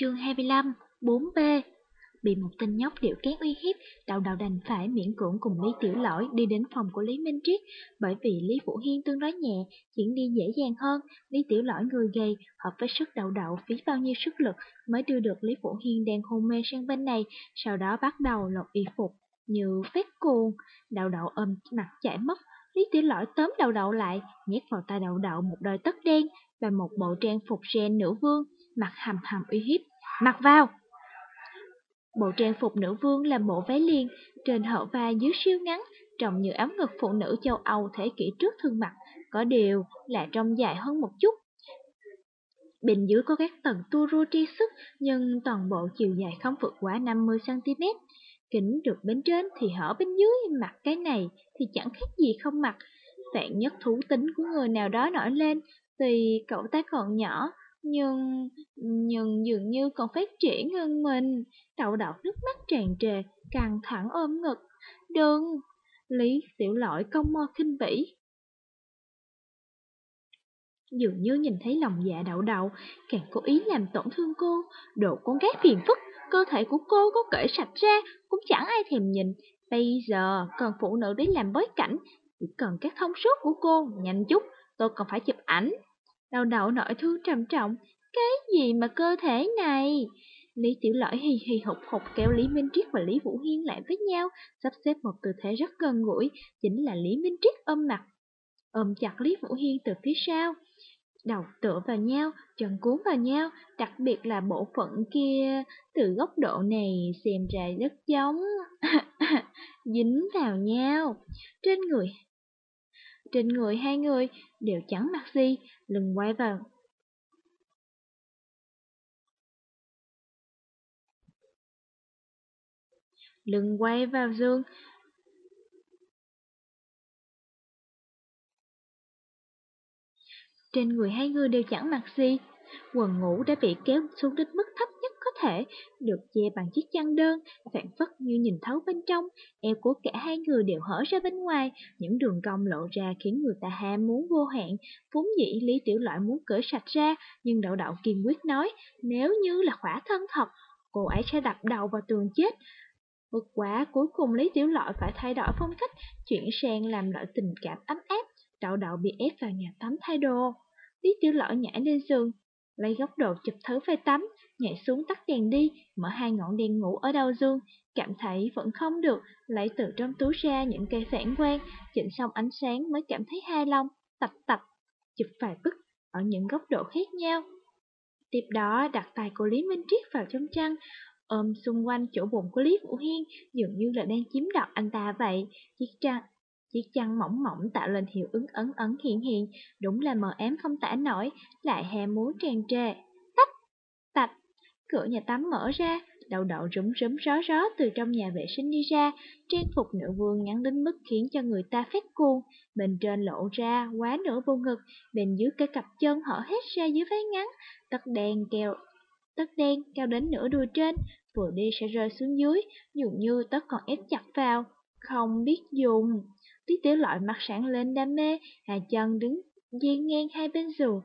Chương 25, 4B Bị một tên nhóc điệu kén uy hiếp, Đạo Đạo đành phải miễn cưỡng cùng Lý Tiểu Lỗi đi đến phòng của Lý Minh Triết, bởi vì Lý Vũ Hiên tương đối nhẹ, chuyển đi dễ dàng hơn. Lý Tiểu Lỗi người gầy, hợp với sức Đạo đậu phí bao nhiêu sức lực mới đưa được Lý Vũ Hiên đang hôn mê sang bên này, sau đó bắt đầu lột y phục, như phép cuồng. Đạo đậu ôm mặt chảy mất, Lý Tiểu Lỗi tóm đầu đậu lại, nhét vào tay đầu đậu một đôi tất đen và một bộ trang phục ren nữ vương, mặt hầm hầm uy hiếp. Mặc vào! Bộ trang phục nữ vương là bộ váy liền, trên hở vai dưới siêu ngắn, trông như áo ngực phụ nữ châu Âu thế kỷ trước thường mặc, có điều là trông dài hơn một chút. Bên dưới có các tầng tua rua tri sức, nhưng toàn bộ chiều dài không vượt quá 50cm. Kính được bên trên thì hở bên dưới, mặc cái này thì chẳng khác gì không mặc. Vạn nhất thú tính của người nào đó nổi lên, thì cậu ta còn nhỏ, nhưng, nhưng dường như còn phát triển hơn mình. Đậu đậu nước mắt tràn trề, căng thẳng ôm ngực. Đừng! Lý tiểu lỗi công mo khinh bỉ. Dường như nhìn thấy lòng dạ đậu đậu, càng cố ý làm tổn thương cô. Đồ con gái phiền phức, cơ thể của cô có cởi sạch ra, cũng chẳng ai thèm nhìn. Bây giờ, cần phụ nữ đến làm bối cảnh, chỉ cần các thông số của cô, nhanh chút, tôi còn phải chụp ảnh đau Đầu nổi thương trầm trọng, cái gì mà cơ thể này? Lý Tiểu Lỗi hì hì hụt hụt kéo Lý Minh Triết và Lý Vũ Hiên lại với nhau, sắp xếp một tư thế rất gần gũi, chính là Lý Minh Triết ôm mặt, ôm chặt Lý Vũ Hiên từ phía sau. Đầu tựa vào nhau, chân cuốn vào nhau, đặc biệt là bộ phận kia, từ góc độ này xem ra rất giống, dính vào nhau. Trên người trên người hai người đều chẳng mặc gì, lưng quay vào. Lưng quay vào giường. Trên người hai người đều chẳng mặc gì, quần ngủ đã bị kéo xuống đến mức thấp có thể, được che bằng chiếc chăn đơn, phản phất như nhìn thấu bên trong, eo của cả hai người đều hở ra bên ngoài, những đường cong lộ ra khiến người ta ham muốn vô hạn. Vốn dĩ Lý Tiểu Loại muốn cởi sạch ra, nhưng đậu đậu kiên quyết nói, nếu như là khỏa thân thật, cô ấy sẽ đập đầu vào tường chết. Bất quá cuối cùng Lý Tiểu Loại phải thay đổi phong cách, chuyển sang làm loại tình cảm ấm áp, đậu đậu bị ép vào nhà tắm thay đồ. Lý Tiểu Loại nhảy lên giường, lấy góc độ chụp thứ phê tắm, nhảy xuống tắt đèn đi, mở hai ngọn đèn ngủ ở đầu giường, cảm thấy vẫn không được, lấy từ trong túi ra những cây phản quang, chỉnh xong ánh sáng mới cảm thấy hài lòng, tập tập, chụp vài bức ở những góc độ khác nhau. Tiếp đó đặt tay của Lý Minh Triết vào trong chăn, ôm xung quanh chỗ bụng của Lý Vũ Hiên, dường như là đang chiếm đoạt anh ta vậy. Chiếc chăn, chiếc chăn mỏng mỏng tạo lên hiệu ứng ấn ấn hiện hiện, đúng là mờ ám không tả nổi, lại hè muốn tràn trề. Cửa nhà tắm mở ra, đậu đậu rúm rúm ró ró từ trong nhà vệ sinh đi ra, trang phục nữ vương ngắn đến mức khiến cho người ta phát cuồng, bên trên lộ ra quá nửa vô ngực, bên dưới cái cặp chân hở hết ra dưới váy ngắn, tất đen keo tất đen cao đến nửa đùi trên, vừa đi sẽ rơi xuống dưới, dường như tất còn ép chặt vào, không biết dùng. tí tiểu loại mặt sáng lên đam mê, hà chân đứng dây ngang hai bên giường,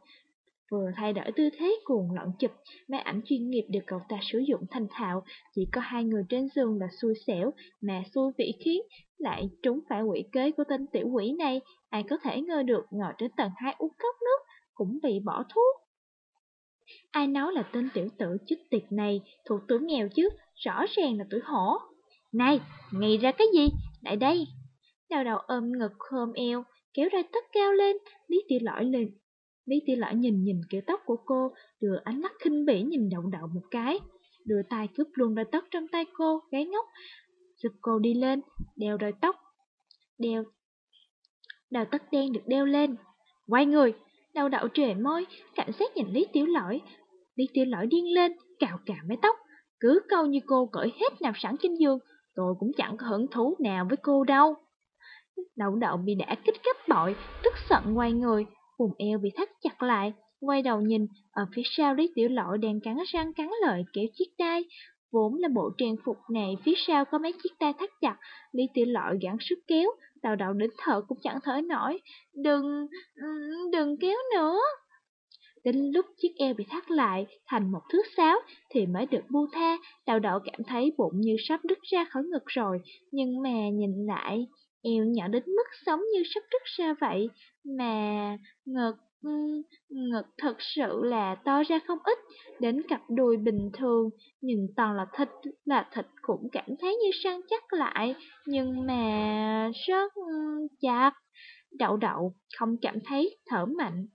vừa thay đổi tư thế cuồng loạn chụp, máy ảnh chuyên nghiệp được cậu ta sử dụng thành thạo, chỉ có hai người trên giường là xui xẻo, mà xui vị khiến, lại trúng phải quỷ kế của tên tiểu quỷ này, ai có thể ngờ được ngồi trên tầng hai uống cốc nước, cũng bị bỏ thuốc. Ai nói là tên tiểu tử chích tiệt này thuộc tuổi nghèo chứ, rõ ràng là tuổi hổ. Này, nghĩ ra cái gì? Lại đây. Đào đầu ôm ngực khom eo, kéo ra tất cao lên, Lý Tiểu Lõi lên. Lý Tiểu Lão nhìn nhìn kiểu tóc của cô, đưa ánh mắt khinh bỉ nhìn đậu đậu một cái. Đưa tay cướp luôn đôi tóc trong tay cô, gái ngốc. Giúp cô đi lên, đeo đôi tóc. Đeo. đào tất đen được đeo lên. Quay người, đầu đậu trề môi, cảnh sát nhìn Lý Tiểu Lõi. Lý Tiểu Lõi điên lên, cào cào mái tóc. Cứ câu như cô cởi hết nạp sẵn trên giường, tôi cũng chẳng có hưởng thú nào với cô đâu. Đậu đậu bị đã kích gấp bội, tức giận quay người, vùng eo bị thắt chặt lại, quay đầu nhìn, ở phía sau Lý Tiểu Lỗi đang cắn răng cắn lợi kéo chiếc đai. Vốn là bộ trang phục này, phía sau có mấy chiếc đai thắt chặt, Lý Tiểu Lỗi gắng sức kéo, tào đậu đến thở cũng chẳng thở nổi. Đừng, đừng kéo nữa. Đến lúc chiếc eo bị thắt lại thành một thước sáo thì mới được bu tha, đậu đậu cảm thấy bụng như sắp đứt ra khỏi ngực rồi, nhưng mà nhìn lại, eo nhỏ đến mức sống như sắp rứt ra vậy, mà ngực, ngực thật sự là to ra không ít, đến cặp đùi bình thường, nhìn toàn là thịt, là thịt cũng cảm thấy như săn chắc lại, nhưng mà rất chặt. Đậu đậu không cảm thấy thở mạnh.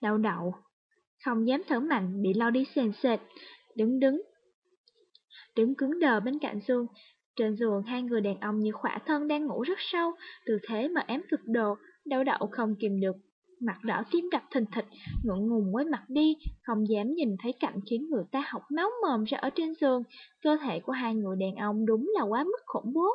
Đậu đậu không dám thở mạnh bị lau đi sền sệt, đứng đứng. Đứng cứng đờ bên cạnh giường, trên giường hai người đàn ông như khỏa thân đang ngủ rất sâu, tư thế mà ém cực độ, đau đậu không kìm được. Mặt đỏ tim đập thình thịch, ngượng ngùng quay mặt đi, không dám nhìn thấy cảnh khiến người ta học máu mồm ra ở trên giường. Cơ thể của hai người đàn ông đúng là quá mức khủng bố.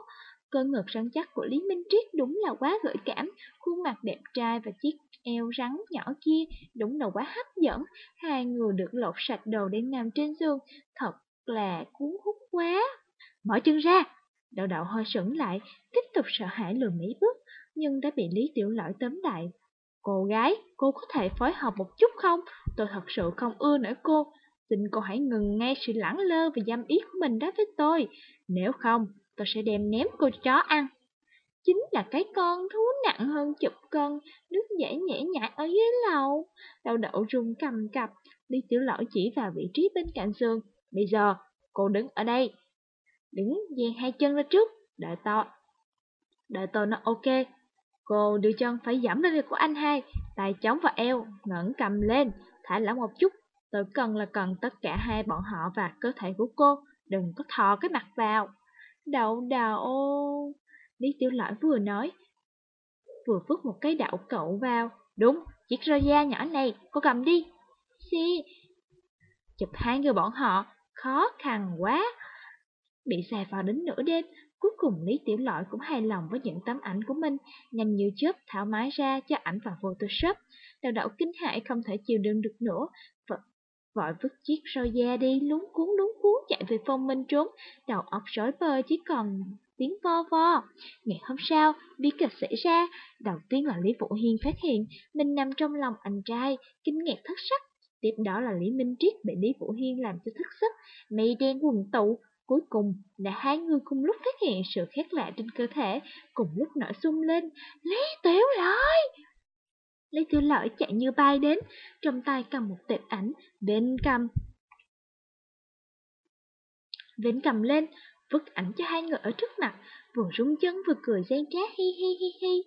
Cơ ngực rắn chắc của Lý Minh Triết đúng là quá gợi cảm, khuôn mặt đẹp trai và chiếc eo rắn nhỏ kia đúng là quá hấp dẫn. Hai người được lột sạch đồ để nằm trên giường, thật là cuốn hút quá. Mở chân ra! Đậu đậu hơi sững lại, tiếp tục sợ hãi lùi mấy bước, nhưng đã bị Lý Tiểu lõi tóm lại. Cô gái, cô có thể phối hợp một chút không? Tôi thật sự không ưa nổi cô. Xin cô hãy ngừng ngay sự lẳng lơ và dâm ý của mình đó với tôi. Nếu không, tôi sẽ đem ném cô chó ăn. Chính là cái con thú nặng hơn chục cân, nước dễ nhẹ nhại ở dưới lầu. Đậu đậu rung cầm cập, Lý Tiểu lõi chỉ vào vị trí bên cạnh giường. Bây giờ, cô đứng ở đây. Đứng dàn hai chân ra trước, đợi to. Đợi tôi nó ok. Cô đưa chân phải giảm lên của anh hai, tay chống vào eo, ngẩng cầm lên, thả lỏng một chút. Tôi cần là cần tất cả hai bọn họ và cơ thể của cô, đừng có thò cái mặt vào. Đậu đậu... Lý Tiểu Lõi vừa nói, vừa vứt một cái đậu cậu vào. Đúng, chiếc roi da nhỏ này, cô cầm đi. Xì, chụp hai người bọn họ, khó khăn quá. Bị xài vào đến nửa đêm, cuối cùng Lý Tiểu Lọi cũng hài lòng với những tấm ảnh của mình, nhanh như chớp tháo máy ra cho ảnh vào Photoshop. Đào đậu kinh hại không thể chịu đựng được nữa, vội vứt chiếc roi da đi lúng cuốn lúng cuốn chạy về phong minh trốn, đầu óc rối bời chỉ còn tiếng vo vo. Ngày hôm sau, bi kịch xảy ra, đầu tiên là Lý Vũ Hiên phát hiện mình nằm trong lòng anh trai, kinh ngạc thất sắc. Tiếp đó là Lý Minh Triết bị Lý Vũ Hiên làm cho thất sắc, mây đen quần tụ. Cuối cùng là hai người cùng lúc phát hiện sự khác lạ trên cơ thể, cùng lúc nổi sung lên. Lý Tiểu Lợi! Lý Tiểu Lợi chạy như bay đến, trong tay cầm một tệp ảnh, bên cầm. Vến cầm lên, vứt ảnh cho hai người ở trước mặt, vừa rung chân vừa cười gian trá hi hi hi hi.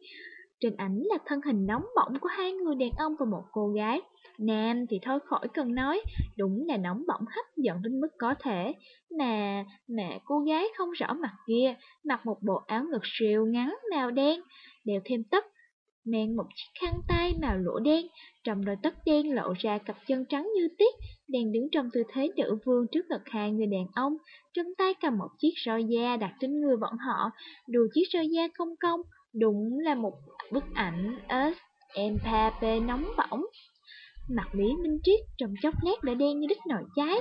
Trên ảnh là thân hình nóng bỏng của hai người đàn ông và một cô gái. Nam thì thôi khỏi cần nói, đúng là nóng bỏng hấp dẫn đến mức có thể. Mà, mà cô gái không rõ mặt kia, mặc một bộ áo ngực siêu ngắn màu đen, đeo thêm tất, mang một chiếc khăn tay màu lỗ đen, trong đôi tất đen lộ ra cặp chân trắng như tuyết, đang đứng trong tư thế nữ vương trước ngực hai người đàn ông, trong tay cầm một chiếc roi da đặt trên người bọn họ, đùa chiếc roi da không công, đúng là một bức ảnh S Empape nóng bỏng. Mặt Lý Minh Triết trong chốc lát đã đen như đít nồi cháy.